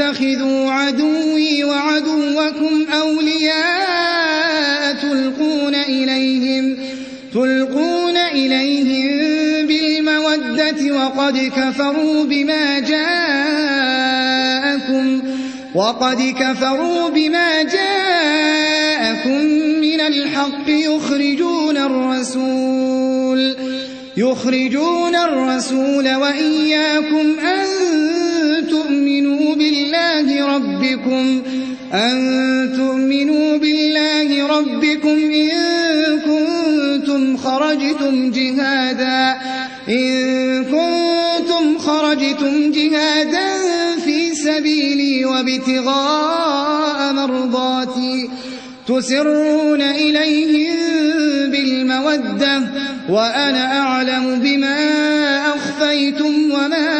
تتخذوا عدوي وعدوكم أولياء تلقون إليهم تلقون إليهم بالمودة وقد كفروا بما جاءكم وقد كفروا بما جاءكم من الحق يخرجون الرسول يخرجون الرسول وإياكم أن ربكم أن تؤمنوا بالله ربكم إن كنتم خرجتم جهادا إن كنتم خرجتم جهادا في سبيلي وابتغاء مرضاتي تسرون إليهم بالمودة وأنا أعلم بما أخفيتم وما